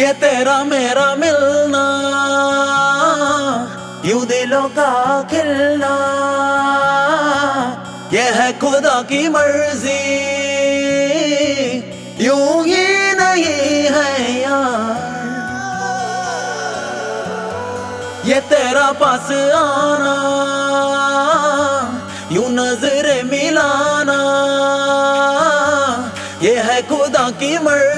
ये तेरा मेरा मिलना, यू दिलों का खिलना। ये है खुदा की मर्ज़ी, यू ही नहीं है यार। ये तेरा पास आना, यू नज़र मिलाना। ये है खुदा की मर्ज़ी।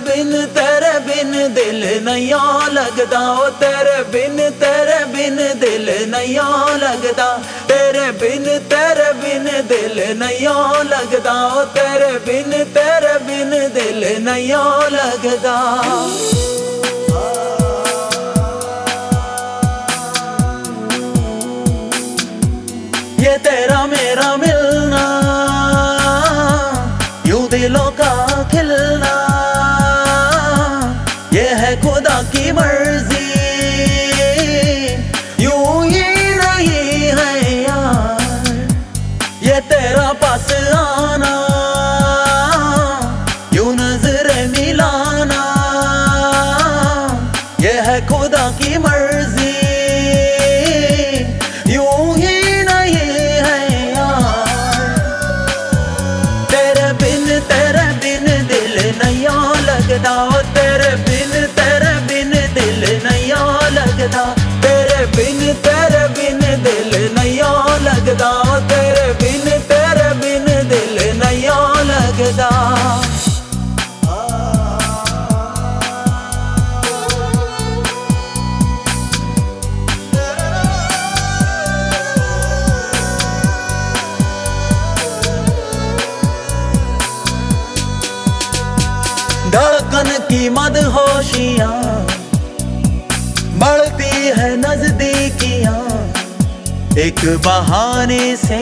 बिन तेरे बिन दिल नहीं लगदा ओ तेरे बिन तेरे बिन दिल नहीं लगदा तेरे बिन तेरे बिन दिल नहीं लगदा ओ तेरे बिन तेरे बिन दिल नहीं लगदा खुदा की मर्ज़ी धड़कन की मदहोशिया बढ़ती है नजदीकिया एक बहाने से।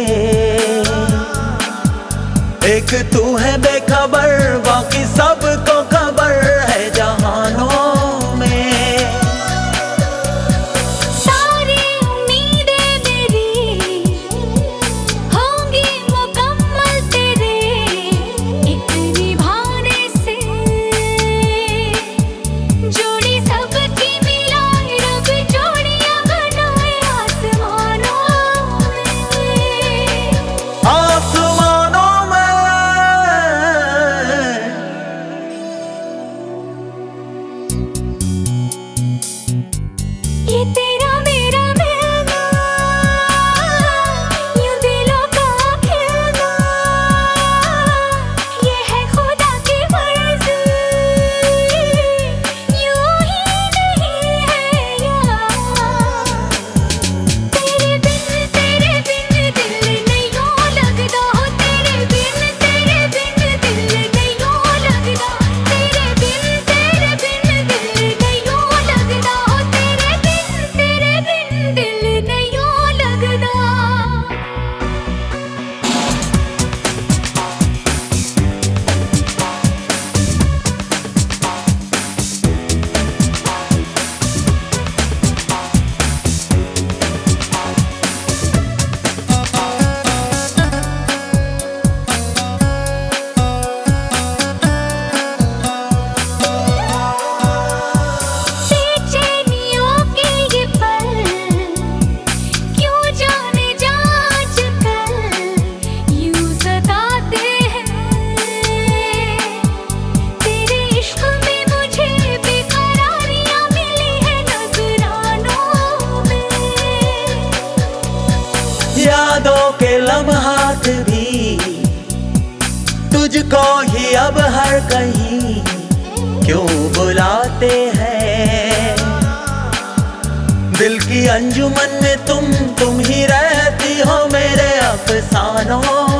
एक तू है बेखबर, बाकी सबको खबर। यादों के लम्हात भी। तुझको ही अब हर कहीं क्यों बुलाते हैं? दिल की अंजुमन में तुम तुम ही रहती हो मेरे अफसानों।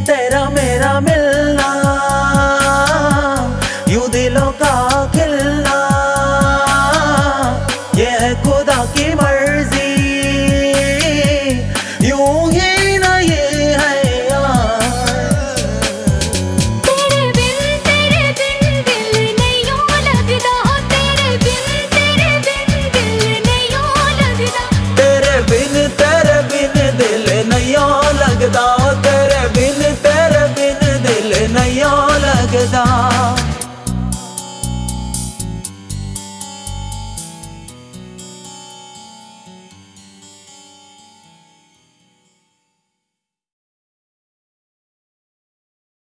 तेरा मेरा मिलना